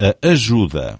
a ajuda.